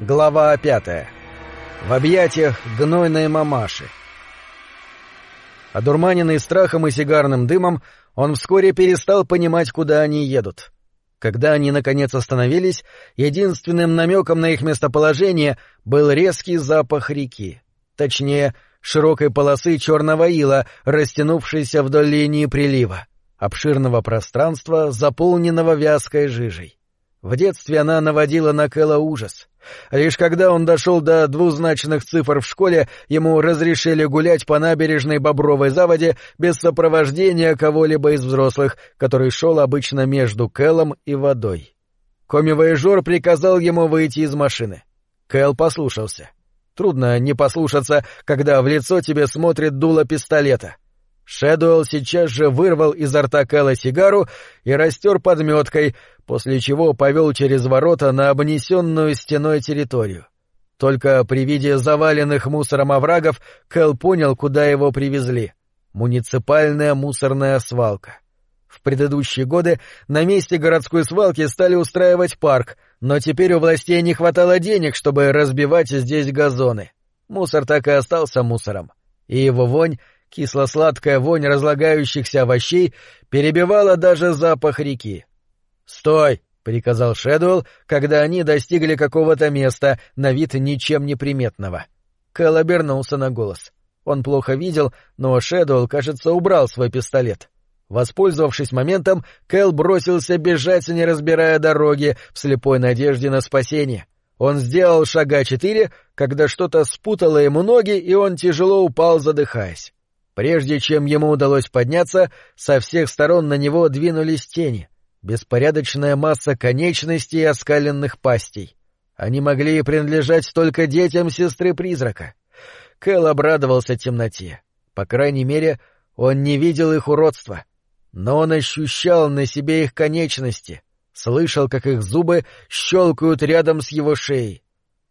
Глава пятая. В объятиях гнойной мамаши. Одурманенный страхом и сигарным дымом, он вскоре перестал понимать, куда они едут. Когда они, наконец, остановились, единственным намеком на их местоположение был резкий запах реки. Точнее, широкой полосы черного ила, растянувшейся вдоль линии прилива, обширного пространства, заполненного вязкой жижей. В детстве она наводила на Кэла ужас. Лишь когда он дошел до двузначных цифр в школе, ему разрешили гулять по набережной Бобровой заводе без сопровождения кого-либо из взрослых, который шел обычно между Кэлом и водой. Коми-вояжер приказал ему выйти из машины. Кэл послушался. Трудно не послушаться, когда в лицо тебе смотрит дуло пистолета — Шэдуэлл сейчас же вырвал изо рта Кэлла сигару и растер подметкой, после чего повел через ворота на обнесенную стеной территорию. Только при виде заваленных мусором оврагов Кэл понял, куда его привезли. Муниципальная мусорная свалка. В предыдущие годы на месте городской свалки стали устраивать парк, но теперь у властей не хватало денег, чтобы разбивать здесь газоны. Мусор так и остался мусором. И его вонь Кисло-сладкая вонь разлагающихся овощей перебивала даже запах реки. «Стой!» — приказал Шэдуэлл, когда они достигли какого-то места, на вид ничем не приметного. Кэл обернулся на голос. Он плохо видел, но Шэдуэлл, кажется, убрал свой пистолет. Воспользовавшись моментом, Кэл бросился бежать, не разбирая дороги, в слепой надежде на спасение. Он сделал шага четыре, когда что-то спутало ему ноги, и он тяжело упал, задыхаясь. Прежде чем ему удалось подняться, со всех сторон на него двинулись тени, беспорядочная масса конечностей и оскаленных пастей. Они могли принадлежать только детям сестры-призрака. Кэл обрадовался темноте. По крайней мере, он не видел их уродства. Но он ощущал на себе их конечности, слышал, как их зубы щелкают рядом с его шеей.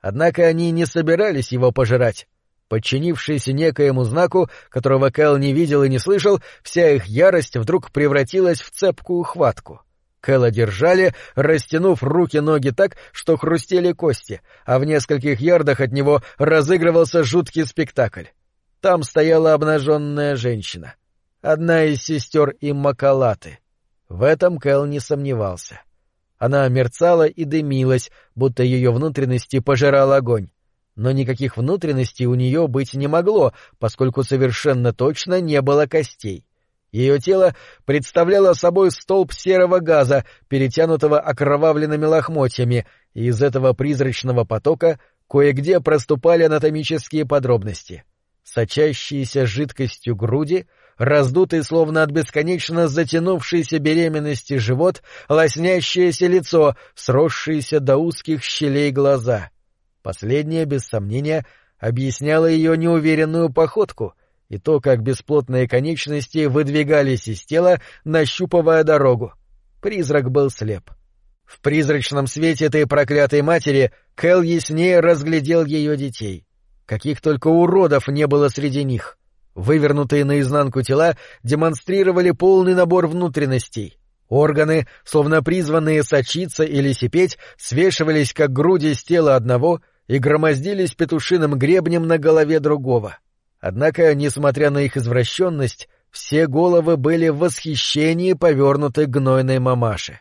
Однако они не собирались его пожирать. Подчинившись некоему знаку, которого Кэл не видел и не слышал, вся их ярость вдруг превратилась в цепкую хватку. Кэла держали, растянув руки-ноги так, что хрустели кости, а в нескольких ярдах от него разыгрывался жуткий спектакль. Там стояла обнаженная женщина. Одна из сестер Иммакалаты. В этом Кэл не сомневался. Она мерцала и дымилась, будто ее внутренности пожирал огонь но никаких внутренностей у нее быть не могло, поскольку совершенно точно не было костей. Ее тело представляло собой столб серого газа, перетянутого окровавленными лохмотьями, и из этого призрачного потока кое-где проступали анатомические подробности. Сочащиеся жидкостью груди, раздутый словно от бесконечно затянувшейся беременности живот, лоснящееся лицо, сросшиеся до узких щелей глаза — Последнее, без сомнения, объясняло ее неуверенную походку и то, как бесплотные конечности выдвигались из тела, нащупывая дорогу. Призрак был слеп. В призрачном свете этой проклятой матери Кэл яснее разглядел ее детей. Каких только уродов не было среди них. Вывернутые наизнанку тела демонстрировали полный набор внутренностей. Органы, словно призванные сочиться или сипеть, свешивались как груди с тела одного и громоздились петушиным гребнем на голове другого. Однако, несмотря на их извращенность, все головы были в восхищении повернутой гнойной мамаши.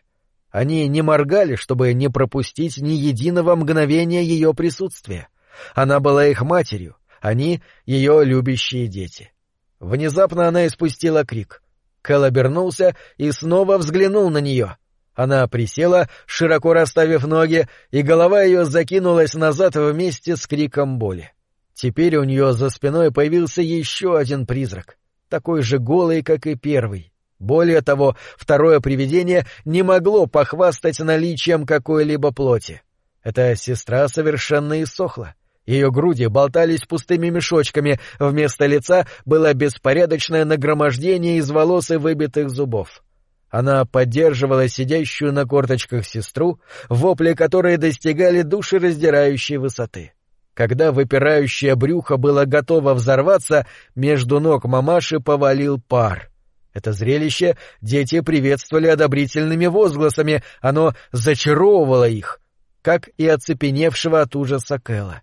Они не моргали, чтобы не пропустить ни единого мгновения ее присутствия. Она была их матерью, они — ее любящие дети. Внезапно она испустила крик — Кэл обернулся и снова взглянул на нее. Она присела, широко расставив ноги, и голова ее закинулась назад вместе с криком боли. Теперь у нее за спиной появился еще один призрак, такой же голый, как и первый. Более того, второе привидение не могло похвастать наличием какой-либо плоти. Эта сестра совершенно иссохла. Ее груди болтались пустыми мешочками, вместо лица было беспорядочное нагромождение из волос и выбитых зубов. Она поддерживала сидящую на корточках сестру, вопли которой достигали душераздирающей высоты. Когда выпирающее брюхо было готово взорваться, между ног мамаши повалил пар. Это зрелище дети приветствовали одобрительными возгласами, оно зачаровывало их — как и оцепеневшего от ужаса Кэла.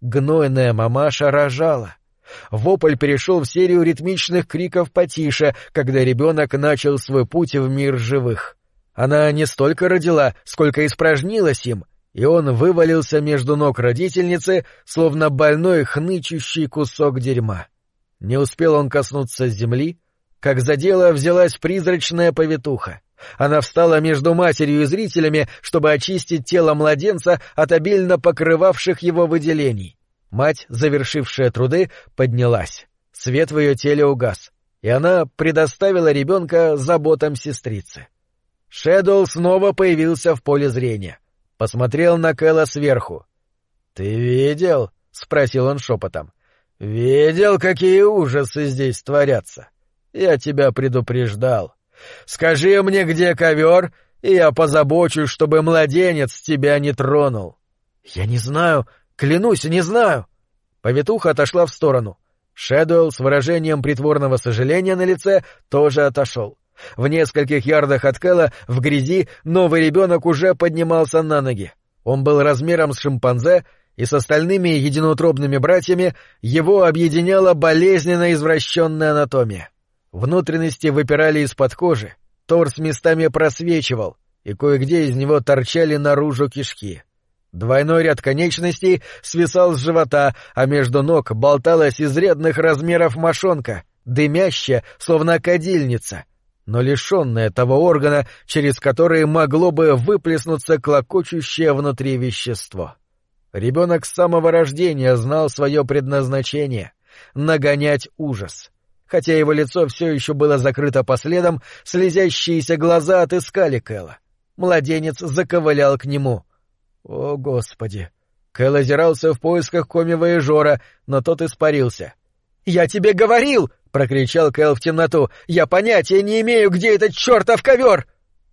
Гнойная мамаша рожала. Вопль перешел в серию ритмичных криков потише, когда ребенок начал свой путь в мир живых. Она не столько родила, сколько испражнилась им, и он вывалился между ног родительницы, словно больной хнычущий кусок дерьма. Не успел он коснуться земли, как за дело взялась призрачная повитуха. Она встала между матерью и зрителями, чтобы очистить тело младенца от обильно покрывавших его выделений. Мать, завершившая труды, поднялась. Свет в ее теле угас, и она предоставила ребенка заботам сестрицы. Шэдоу снова появился в поле зрения. Посмотрел на Кэла сверху. — Ты видел? — спросил он шепотом. — Видел, какие ужасы здесь творятся? Я тебя предупреждал. Скажи мне, где ковер, и я позабочусь, чтобы младенец тебя не тронул. — Я не знаю, клянусь, не знаю. Повитуха отошла в сторону. Шэдуэлл с выражением притворного сожаления на лице тоже отошел. В нескольких ярдах от Кэла в грязи новый ребенок уже поднимался на ноги. Он был размером с шимпанзе, и с остальными единоутробными братьями его объединяла болезненно извращенная анатомия. Внутренности выпирали из-под кожи, торс местами просвечивал, и кое-где из него торчали наружу кишки. Двойной ряд конечностей свисал с живота, а между ног болталась изрядных размеров мошонка, дымящая, словно кадильница, но лишенная того органа, через который могло бы выплеснуться клокочущее внутри вещество. Ребенок с самого рождения знал свое предназначение — нагонять ужас — Хотя его лицо все еще было закрыто последом, слезящиеся глаза отыскали Кэла. Младенец заковылял к нему. О, Господи! Кэл озирался в поисках коми-воежора, но тот испарился. «Я тебе говорил!» — прокричал Кэл в темноту. «Я понятия не имею, где этот чертов ковер!»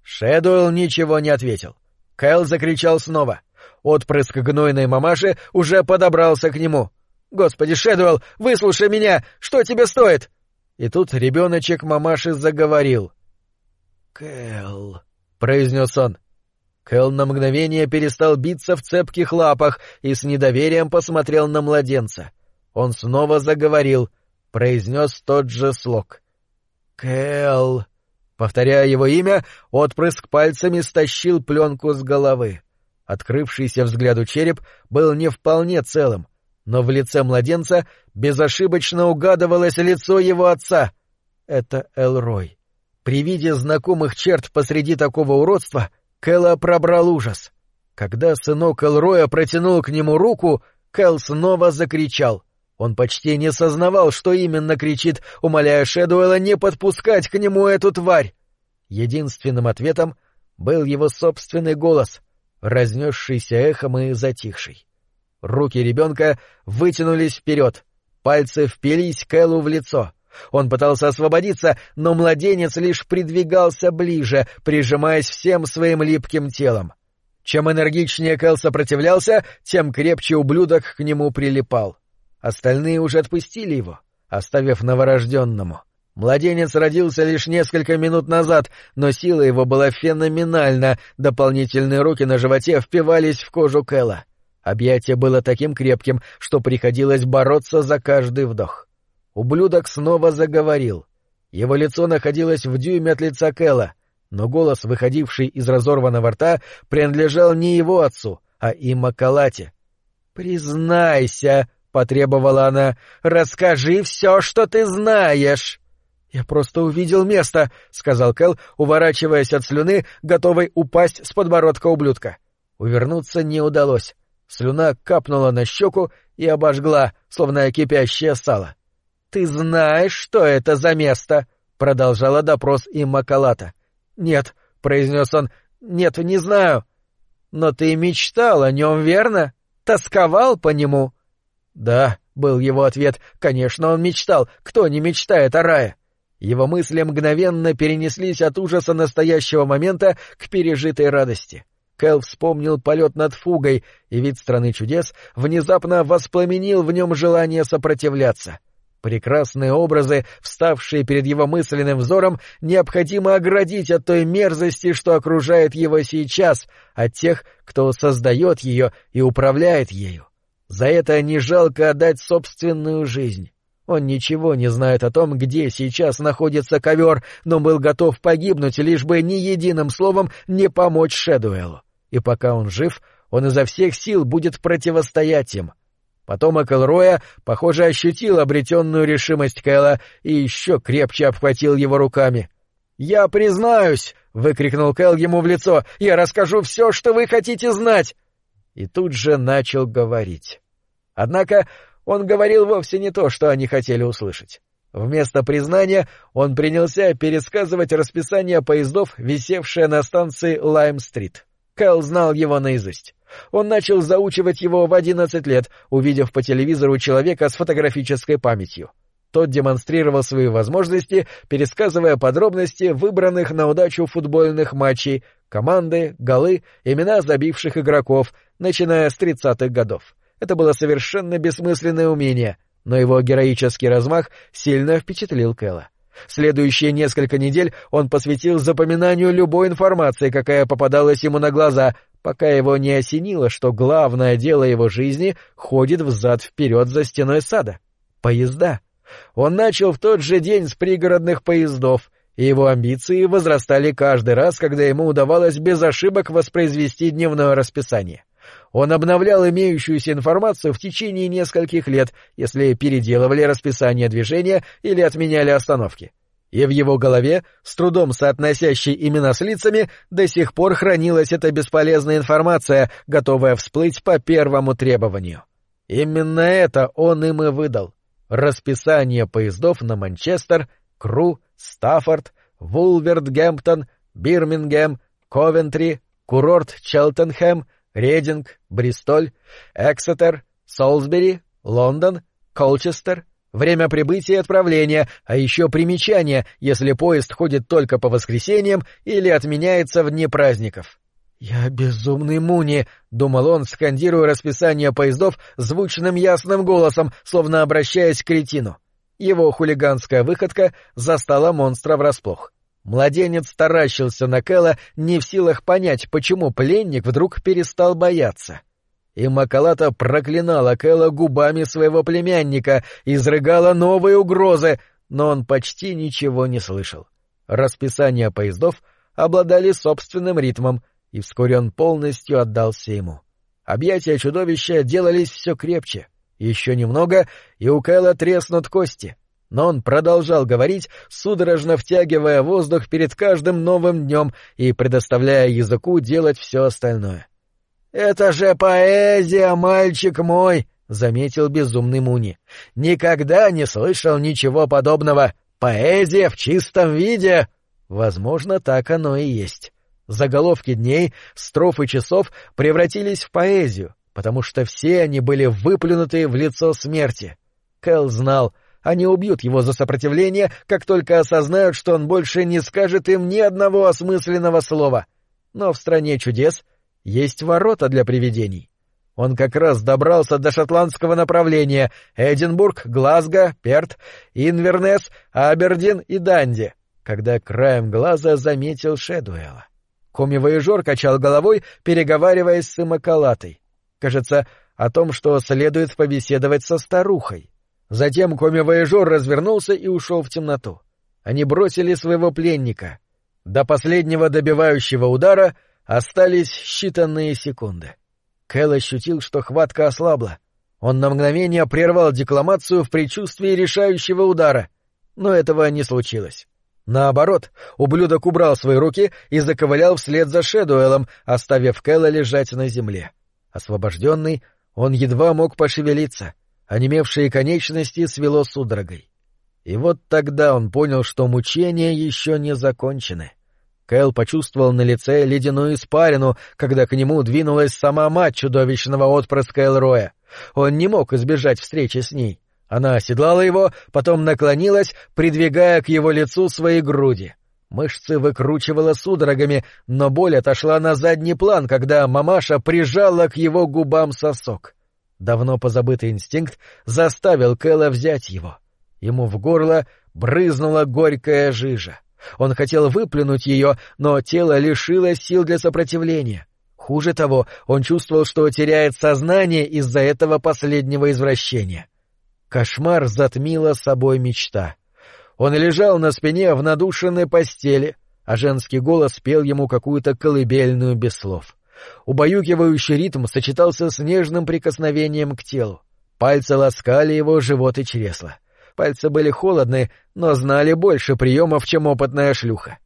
Шэдуэлл ничего не ответил. Кэл закричал снова. Отпрыск гнойной мамаши уже подобрался к нему. «Господи, Шэдуэлл, выслушай меня! Что тебе стоит?» И тут ребеночек мамаши заговорил. «Кэл», — произнес он. Кэл на мгновение перестал биться в цепких лапах и с недоверием посмотрел на младенца. Он снова заговорил, произнес тот же слог. «Кэл». Повторяя его имя, отпрыск пальцами стащил пленку с головы. Открывшийся взгляду череп был не вполне целым, но в лице младенца безошибочно угадывалось лицо его отца. Это Элрой. При виде знакомых черт посреди такого уродства Кэлла пробрал ужас. Когда сынок Элроя протянул к нему руку, Кэл снова закричал. Он почти не сознавал, что именно кричит, умоляя Шэдуэла не подпускать к нему эту тварь. Единственным ответом был его собственный голос, разнесшийся эхом и затихший. Руки ребенка вытянулись вперед, пальцы впились Кэллу в лицо. Он пытался освободиться, но младенец лишь придвигался ближе, прижимаясь всем своим липким телом. Чем энергичнее Кэл сопротивлялся, тем крепче ублюдок к нему прилипал. Остальные уже отпустили его, оставив новорожденному. Младенец родился лишь несколько минут назад, но сила его была феноменальна, дополнительные руки на животе впивались в кожу Кэла. Объятие было таким крепким, что приходилось бороться за каждый вдох. Ублюдок снова заговорил. Его лицо находилось в дюйме от лица Кэла, но голос, выходивший из разорванного рта, принадлежал не его отцу, а Имма Калате. «Признайся», — потребовала она, — «расскажи все, что ты знаешь». «Я просто увидел место», — сказал Кэл, уворачиваясь от слюны, готовый упасть с подбородка ублюдка. Увернуться не удалось. Слюна капнула на щеку и обожгла, словно кипящее сало. — Ты знаешь, что это за место? — продолжала допрос Имма Калата. — Нет, — произнес он, — нет, не знаю. — Но ты мечтал о нем, верно? Тосковал по нему? — Да, — был его ответ, — конечно, он мечтал. Кто не мечтает о рае? Его мысли мгновенно перенеслись от ужаса настоящего момента к пережитой радости. — Кэл вспомнил полет над фугой, и вид страны чудес внезапно воспламенил в нем желание сопротивляться. Прекрасные образы, вставшие перед его мысленным взором, необходимо оградить от той мерзости, что окружает его сейчас, от тех, кто создает ее и управляет ею. За это не жалко отдать собственную жизнь. Он ничего не знает о том, где сейчас находится ковер, но был готов погибнуть, лишь бы ни единым словом не помочь Шэдуэлу. И пока он жив, он изо всех сил будет противостоять им. Потомок Элроя, похоже, ощутил обретенную решимость Кэла и еще крепче обхватил его руками. «Я признаюсь!» — выкрикнул Кэл ему в лицо. «Я расскажу все, что вы хотите знать!» И тут же начал говорить. Однако он говорил вовсе не то, что они хотели услышать. Вместо признания он принялся пересказывать расписание поездов, висевшее на станции Лайм-стрит. Кэл знал его наизусть. Он начал заучивать его в одиннадцать лет, увидев по телевизору человека с фотографической памятью. Тот демонстрировал свои возможности, пересказывая подробности выбранных на удачу футбольных матчей, команды, голы, имена забивших игроков, начиная с тридцатых годов. Это было совершенно бессмысленное умение, но его героический размах сильно впечатлил Кэлла. Следующие несколько недель он посвятил запоминанию любой информации, какая попадалась ему на глаза, пока его не осенило, что главное дело его жизни ходит взад-вперед за стеной сада. Поезда. Он начал в тот же день с пригородных поездов, и его амбиции возрастали каждый раз, когда ему удавалось без ошибок воспроизвести дневное расписание. Он обновлял имеющуюся информацию в течение нескольких лет, если переделывали расписание движения или отменяли остановки. И в его голове, с трудом соотносящей имена с лицами, до сих пор хранилась эта бесполезная информация, готовая всплыть по первому требованию. Именно это он им и выдал. Расписание поездов на Манчестер, Кру, Стаффорд, Вулвертгемптон, Бирмингем, Ковентри, курорт Челтенхэм, Рединг, Бристоль, Эксетер, Солсбери, Лондон, Колчестер, время прибытия и отправления, а еще примечания, если поезд ходит только по воскресеньям или отменяется в дни праздников. «Я безумный Муни», — думал он, скандируя расписание поездов звучным ясным голосом, словно обращаясь к кретину. Его хулиганская выходка застала монстра врасплох. Младенец таращился на Кэла, не в силах понять, почему пленник вдруг перестал бояться. И Макалата проклинала Кэла губами своего племянника, изрыгала новые угрозы, но он почти ничего не слышал. Расписания поездов обладали собственным ритмом, и вскоре он полностью отдался ему. Объятия чудовища делались все крепче. Еще немного, и у Кэла треснут кости — но он продолжал говорить, судорожно втягивая воздух перед каждым новым днем и предоставляя языку делать все остальное. «Это же поэзия, мальчик мой!» — заметил безумный Муни. «Никогда не слышал ничего подобного. Поэзия в чистом виде!» Возможно, так оно и есть. Заголовки дней, строфы часов превратились в поэзию, потому что все они были выплюнуты в лицо смерти. Кэл знал, они убьют его за сопротивление, как только осознают, что он больше не скажет им ни одного осмысленного слова. Но в стране чудес есть ворота для привидений. Он как раз добрался до шотландского направления — Эдинбург, Глазго, Перт, Инвернес, Абердин и Данди, когда краем глаза заметил Шедуэла. Коми-воежор качал головой, переговариваясь с Имакалатой. Кажется, о том, что следует побеседовать со старухой. Затем коми-вояжер развернулся и ушел в темноту. Они бросили своего пленника. До последнего добивающего удара остались считанные секунды. Кэл ощутил, что хватка ослабла. Он на мгновение прервал декламацию в предчувствии решающего удара. Но этого не случилось. Наоборот, ублюдок убрал свои руки и заковылял вслед за Шэдуэлом, оставив Кэла лежать на земле. Освобожденный, он едва мог пошевелиться — онемевшие конечности свело судорогой. И вот тогда он понял, что мучения еще не закончены. Кэл почувствовал на лице ледяную испарину, когда к нему двинулась сама мать чудовищного отпрыска Элроя. Он не мог избежать встречи с ней. Она оседлала его, потом наклонилась, придвигая к его лицу свои груди. Мышцы выкручивала судорогами, но боль отошла на задний план, когда мамаша прижала к его губам сосок. Давно позабытый инстинкт заставил Кэлла взять его. Ему в горло брызнула горькая жижа. Он хотел выплюнуть ее, но тело лишило сил для сопротивления. Хуже того, он чувствовал, что теряет сознание из-за этого последнего извращения. Кошмар затмила собой мечта. Он лежал на спине в надушенной постели, а женский голос пел ему какую-то колыбельную без слов. Убаюкивающий ритм сочетался с нежным прикосновением к телу. Пальцы ласкали его живот и чресло. Пальцы были холодны, но знали больше приемов, чем опытная шлюха.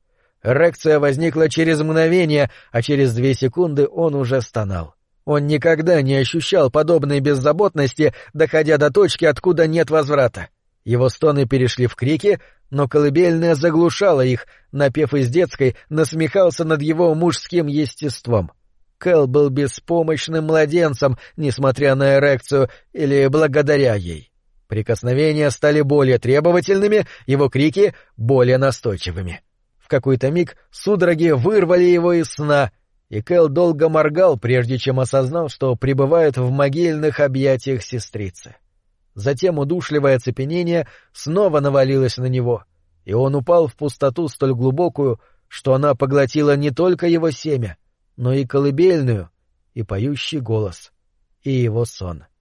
Эрекция возникла через мгновение, а через две секунды он уже стонал. Он никогда не ощущал подобной беззаботности, доходя до точки, откуда нет возврата. Его стоны перешли в крики, но колыбельная заглушала их, напев из детской, насмехался над его мужским естеством. Кэл был беспомощным младенцем, несмотря на эрекцию, или благодаря ей. Прикосновения стали более требовательными, его крики — более настойчивыми. В какой-то миг судороги вырвали его из сна, и Кэл долго моргал, прежде чем осознал, что пребывает в могильных объятиях сестрицы. Затем удушливое оцепенение снова навалилось на него, и он упал в пустоту столь глубокую, что она поглотила не только его семя, но и колыбельную, и поющий голос, и его сон. —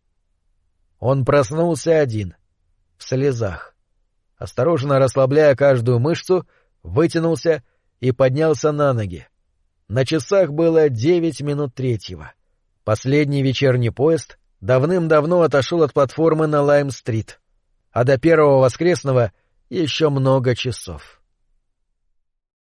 он проснулся один, в слезах. Осторожно расслабляя каждую мышцу, вытянулся и поднялся на ноги. На часах было девять минут третьего. Последний вечерний поезд давным-давно отошел от платформы на Лайм-стрит, а до первого воскресного еще много часов.